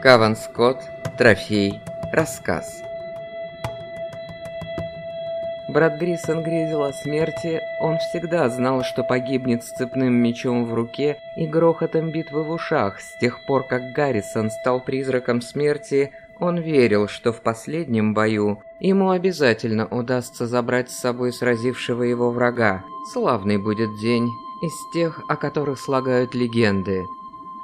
Каван Скотт, трофей, рассказ. Брат Грисон грезил о смерти, он всегда знал, что погибнет с цепным мечом в руке и грохотом битвы в ушах. С тех пор, как Гаррисон стал призраком смерти, он верил, что в последнем бою ему обязательно удастся забрать с собой сразившего его врага. Славный будет день из тех, о которых слагают легенды.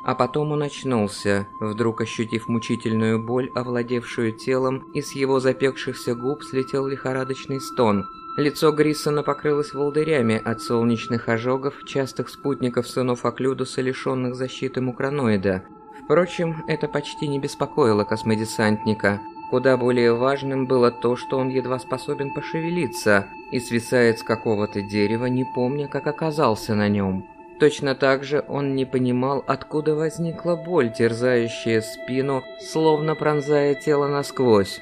А потом он очнулся, вдруг ощутив мучительную боль, овладевшую телом, и с его запекшихся губ слетел лихорадочный стон. Лицо Гриссона покрылось волдырями от солнечных ожогов, частых спутников сынов Оклюдуса, лишенных защиты мукраноида. Впрочем, это почти не беспокоило космодесантника. Куда более важным было то, что он едва способен пошевелиться и свисает с какого-то дерева, не помня, как оказался на нем. Точно так же он не понимал, откуда возникла боль, терзающая спину, словно пронзая тело насквозь.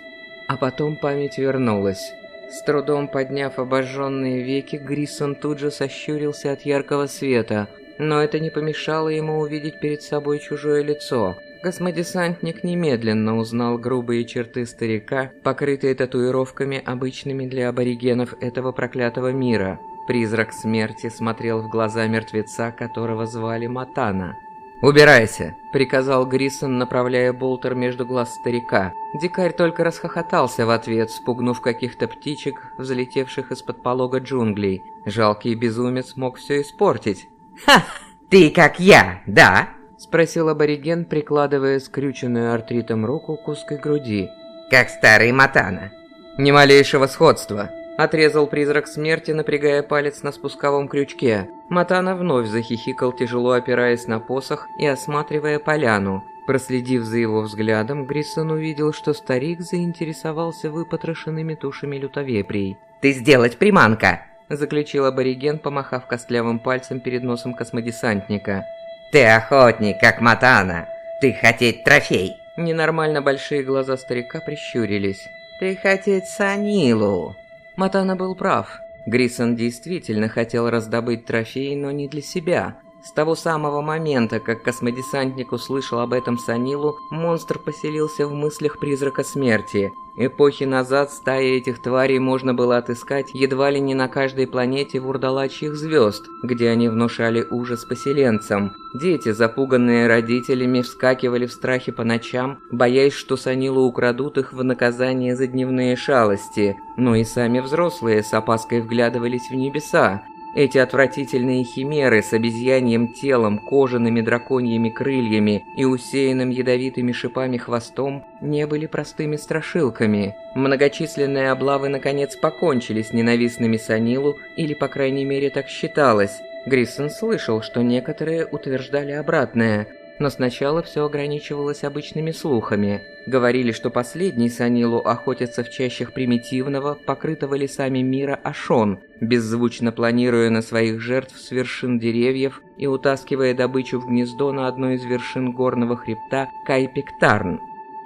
А потом память вернулась. С трудом подняв обожженные веки, Гриссон тут же сощурился от яркого света, но это не помешало ему увидеть перед собой чужое лицо. Космодесантник немедленно узнал грубые черты старика, покрытые татуировками, обычными для аборигенов этого проклятого мира – Призрак смерти смотрел в глаза мертвеца, которого звали Матана. «Убирайся!» – приказал Грисон, направляя болтер между глаз старика. Дикарь только расхохотался в ответ, спугнув каких-то птичек, взлетевших из-под полога джунглей. Жалкий безумец мог все испортить. «Ха! Ты как я, да?» – спросил абориген, прикладывая скрюченную артритом руку к узкой груди. «Как старый Матана». «Ни малейшего сходства», Отрезал призрак смерти, напрягая палец на спусковом крючке. Матана вновь захихикал, тяжело опираясь на посох и осматривая поляну. Проследив за его взглядом, Гриссон увидел, что старик заинтересовался выпотрошенными тушами лютовеприй. «Ты сделать приманка!» – заключил абориген, помахав костлявым пальцем перед носом космодесантника. «Ты охотник, как Матана! Ты хотеть трофей!» Ненормально большие глаза старика прищурились. «Ты хотеть Санилу!» Матана был прав. Грисон действительно хотел раздобыть трофей, но не для себя. С того самого момента, как космодесантник услышал об этом Санилу, монстр поселился в мыслях призрака смерти. Эпохи назад стаи этих тварей можно было отыскать едва ли не на каждой планете вурдалачьих звезд, где они внушали ужас поселенцам. Дети, запуганные родителями, вскакивали в страхе по ночам, боясь, что Санилу украдут их в наказание за дневные шалости. Но и сами взрослые с опаской вглядывались в небеса, эти отвратительные химеры с обезьяньем телом, кожаными драконьими крыльями и усеянным ядовитыми шипами хвостом не были простыми страшилками. Многочисленные облавы наконец покончили с ненавистными Санилу, или по крайней мере так считалось. Гриссон слышал, что некоторые утверждали обратное – но сначала все ограничивалось обычными слухами. Говорили, что последний Санилу охотится в чащах примитивного, покрытого лесами мира Ашон, беззвучно планируя на своих жертв с вершин деревьев и утаскивая добычу в гнездо на одной из вершин горного хребта Кайпектарн.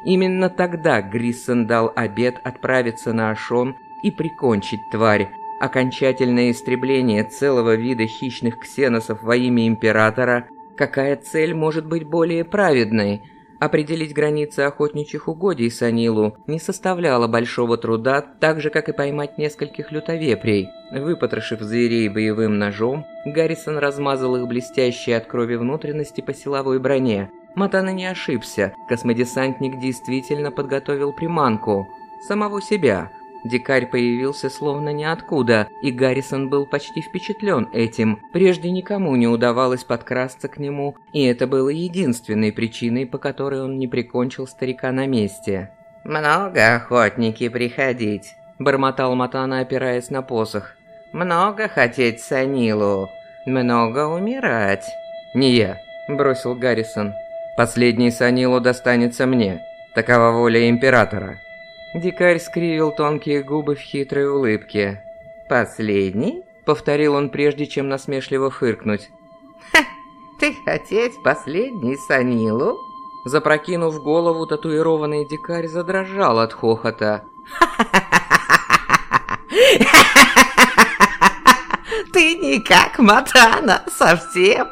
Именно тогда Гриссон дал обет отправиться на Ашон и прикончить тварь, окончательное истребление целого вида хищных ксеносов во имя Императора Какая цель может быть более праведной? Определить границы охотничьих угодий Санилу не составляло большого труда, так же, как и поймать нескольких лютовепрей. Выпотрошив зверей боевым ножом, Гаррисон размазал их блестящие от крови внутренности по силовой броне. Матана не ошибся, космодесантник действительно подготовил приманку. Самого себя – Дикарь появился словно ниоткуда, и Гаррисон был почти впечатлен этим. Прежде никому не удавалось подкрасться к нему, и это было единственной причиной, по которой он не прикончил старика на месте. «Много охотники приходить», – бормотал Матана, опираясь на посох. «Много хотеть Санилу, много умирать». «Не я», – бросил Гаррисон. «Последний Санилу достанется мне. Такова воля Императора». Дикарь скривил тонкие губы в хитрой улыбке. «Последний?» — повторил он, прежде чем насмешливо фыркнуть. «Ха! Ты хотеть последний Санилу?» Запрокинув голову, татуированный дикарь задрожал от хохота. Ты не как Матана, совсем?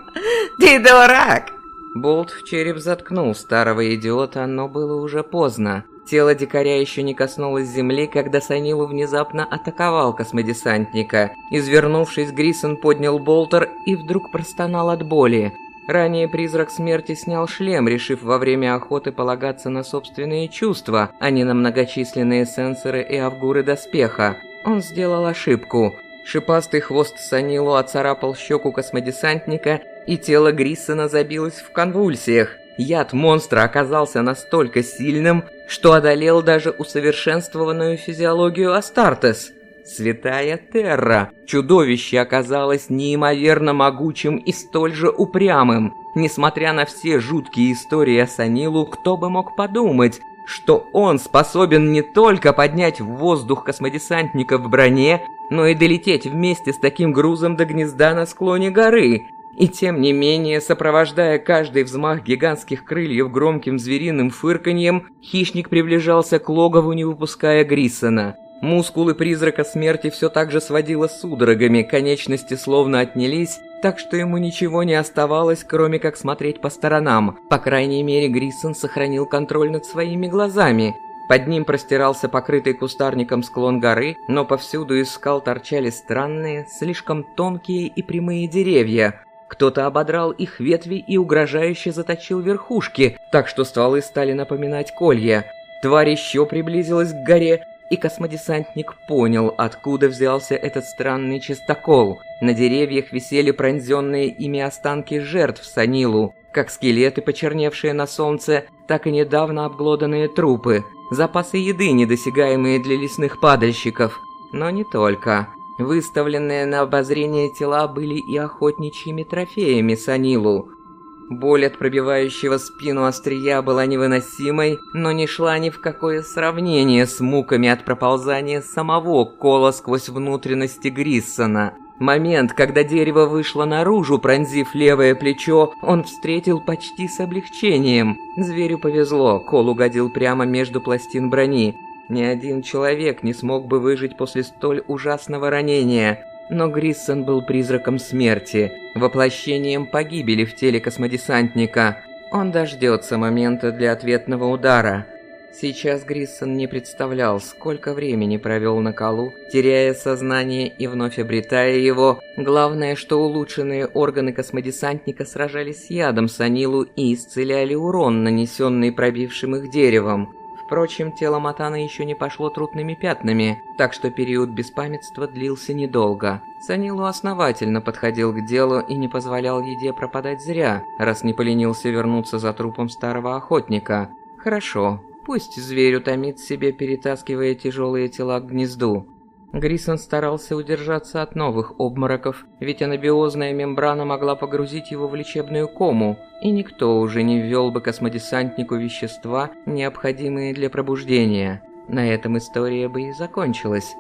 Ты дурак! Болт в череп заткнул старого идиота, но было уже поздно. Тело дикаря еще не коснулось земли, когда Санилу внезапно атаковал космодесантника. Извернувшись, Грисон поднял болтер и вдруг простонал от боли. Ранее призрак смерти снял шлем, решив во время охоты полагаться на собственные чувства, а не на многочисленные сенсоры и авгуры доспеха. Он сделал ошибку. Шипастый хвост Санилу оцарапал щеку космодесантника, и тело Гриссона забилось в конвульсиях. Яд монстра оказался настолько сильным, что одолел даже усовершенствованную физиологию Астартес. Святая Терра! Чудовище оказалось неимоверно могучим и столь же упрямым. Несмотря на все жуткие истории о Санилу, кто бы мог подумать, что он способен не только поднять в воздух космодесантника в броне, но и долететь вместе с таким грузом до гнезда на склоне горы. И тем не менее, сопровождая каждый взмах гигантских крыльев громким звериным фырканьем, хищник приближался к логову, не выпуская Гриссона. Мускулы призрака смерти все так же сводило судорогами, конечности словно отнялись, так что ему ничего не оставалось, кроме как смотреть по сторонам. По крайней мере, Гриссон сохранил контроль над своими глазами. Под ним простирался покрытый кустарником склон горы, но повсюду из скал торчали странные, слишком тонкие и прямые деревья. Кто-то ободрал их ветви и угрожающе заточил верхушки, так что стволы стали напоминать колья. Тварь еще приблизилась к горе, и космодесантник понял, откуда взялся этот странный чистокол. На деревьях висели пронзенные ими останки жертв Санилу, как скелеты, почерневшие на солнце, так и недавно обглоданные трупы, запасы еды, недосягаемые для лесных падальщиков. Но не только. Выставленные на обозрение тела были и охотничьими трофеями Санилу. Боль от пробивающего спину острия была невыносимой, но не шла ни в какое сравнение с муками от проползания самого кола сквозь внутренности Гриссона. Момент, когда дерево вышло наружу, пронзив левое плечо, он встретил почти с облегчением. Зверю повезло, кол угодил прямо между пластин брони. Ни один человек не смог бы выжить после столь ужасного ранения. Но Гриссон был призраком смерти, воплощением погибели в теле космодесантника. Он дождется момента для ответного удара. Сейчас Гриссон не представлял, сколько времени провел на колу, теряя сознание и вновь обретая его. Главное, что улучшенные органы космодесантника сражались с ядом Санилу и исцеляли урон, нанесенный пробившим их деревом. Впрочем, тело Матана еще не пошло трудными пятнами, так что период беспамятства длился недолго. Санилу основательно подходил к делу и не позволял еде пропадать зря, раз не поленился вернуться за трупом старого охотника. Хорошо, пусть зверь утомит себе, перетаскивая тяжелые тела к гнезду. Грисон старался удержаться от новых обмороков, ведь анабиозная мембрана могла погрузить его в лечебную кому, и никто уже не ввел бы космодесантнику вещества, необходимые для пробуждения. На этом история бы и закончилась.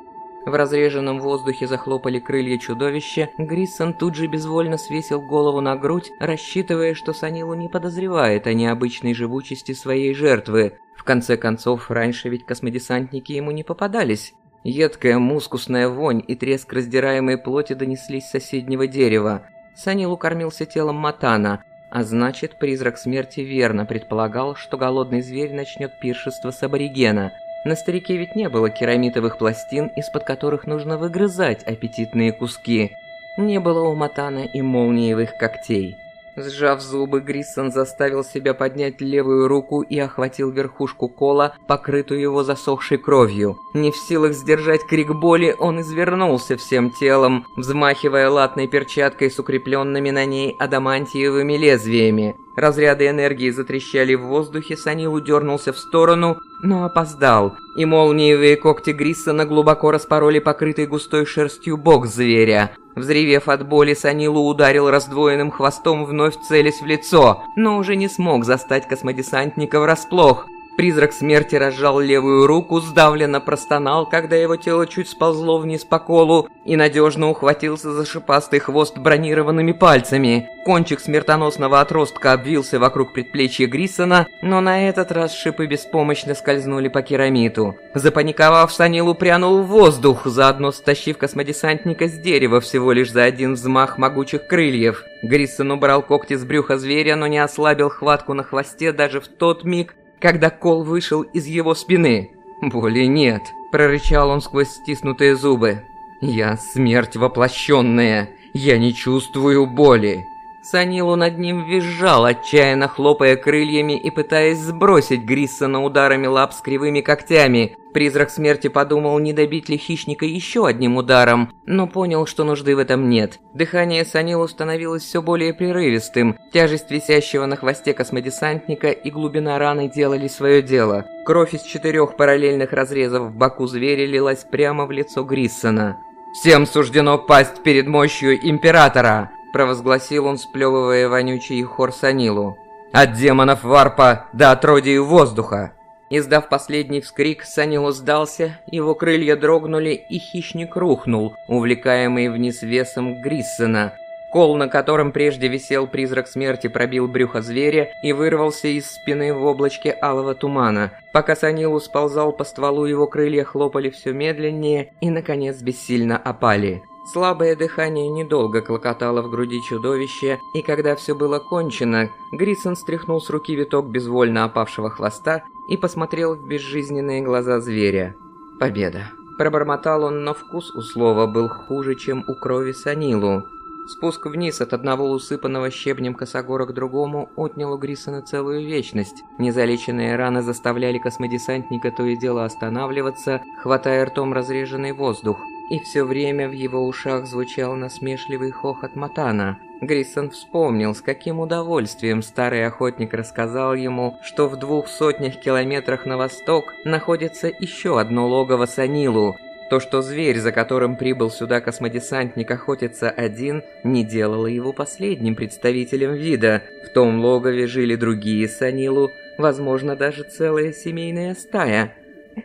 В разреженном воздухе захлопали крылья чудовища, Гриссон тут же безвольно свесил голову на грудь, рассчитывая, что Санилу не подозревает о необычной живучести своей жертвы. В конце концов, раньше ведь космодесантники ему не попадались. Едкая мускусная вонь и треск раздираемой плоти донеслись с соседнего дерева. Санилу кормился телом Матана, а значит, призрак смерти верно предполагал, что голодный зверь начнет пиршество с аборигена. На старике ведь не было керамитовых пластин, из-под которых нужно выгрызать аппетитные куски. Не было у Матана и молниевых когтей. Сжав зубы, Гриссон заставил себя поднять левую руку и охватил верхушку кола, покрытую его засохшей кровью. Не в силах сдержать крик боли, он извернулся всем телом, взмахивая латной перчаткой с укрепленными на ней адамантиевыми лезвиями. Разряды энергии затрещали в воздухе, Санил удернулся в сторону, но опоздал, и молниевые когти Гриссона глубоко распороли покрытый густой шерстью бок зверя. Взревев от боли, Санилу ударил раздвоенным хвостом, вновь целясь в лицо, но уже не смог застать космодесантника врасплох. Призрак смерти разжал левую руку, сдавленно простонал, когда его тело чуть сползло вниз по колу, и надежно ухватился за шипастый хвост бронированными пальцами. Кончик смертоносного отростка обвился вокруг предплечья Гриссона, но на этот раз шипы беспомощно скользнули по керамиту. Запаниковав, Санил прянул в воздух, заодно стащив космодесантника с дерева всего лишь за один взмах могучих крыльев. Гриссон убрал когти с брюха зверя, но не ослабил хватку на хвосте даже в тот миг, когда кол вышел из его спины. «Боли нет», – прорычал он сквозь стиснутые зубы. «Я смерть воплощенная, я не чувствую боли». Санилу над ним визжал, отчаянно хлопая крыльями и пытаясь сбросить Гриссона ударами лап с кривыми когтями. Призрак смерти подумал, не добить ли хищника еще одним ударом, но понял, что нужды в этом нет. Дыхание Санилу становилось все более прерывистым, тяжесть висящего на хвосте космодесантника и глубина раны делали свое дело. Кровь из четырех параллельных разрезов в боку зверя лилась прямо в лицо Гриссона. «Всем суждено пасть перед мощью Императора!» провозгласил он, сплевывая вонючий хор Санилу. «От демонов варпа до отродий воздуха!» Издав последний вскрик, Санилу сдался, его крылья дрогнули, и хищник рухнул, увлекаемый вниз весом Гриссона. Кол, на котором прежде висел призрак смерти, пробил брюхо зверя и вырвался из спины в облачке алого тумана. Пока Санилу сползал по стволу, его крылья хлопали все медленнее и, наконец, бессильно опали. Слабое дыхание недолго клокотало в груди чудовища, и когда все было кончено, Грисон стряхнул с руки виток безвольно опавшего хвоста и посмотрел в безжизненные глаза зверя. Победа. Пробормотал он, но вкус у слова был хуже, чем у крови Санилу. Спуск вниз от одного усыпанного щебнем косогора к другому отнял у Грисона целую вечность. Незалеченные раны заставляли космодесантника то и дело останавливаться, хватая ртом разреженный воздух. И все время в его ушах звучал насмешливый хохот Матана. Гриссон вспомнил, с каким удовольствием старый охотник рассказал ему, что в двух сотнях километрах на восток находится еще одно логово Санилу. То, что зверь, за которым прибыл сюда космодесантник, охотится один, не делало его последним представителем вида. В том логове жили другие Санилу, возможно, даже целая семейная стая.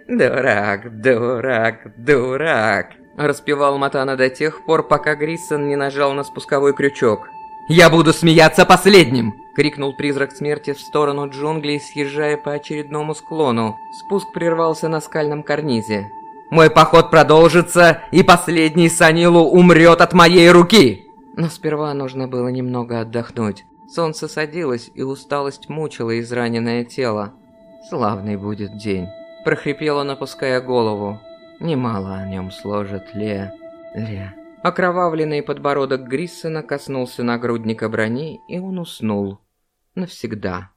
«Дурак, дурак, дурак!» Распевал Матана до тех пор, пока Гриссон не нажал на спусковой крючок. «Я буду смеяться последним!» — крикнул призрак смерти в сторону джунглей, съезжая по очередному склону. Спуск прервался на скальном карнизе. «Мой поход продолжится, и последний Санилу умрет от моей руки!» Но сперва нужно было немного отдохнуть. Солнце садилось, и усталость мучила израненное тело. «Славный будет день!» – прохрипел он, опуская голову. Немало о нем сложит Ле... Ле... Окровавленный подбородок Гриссона коснулся нагрудника брони, и он уснул. Навсегда.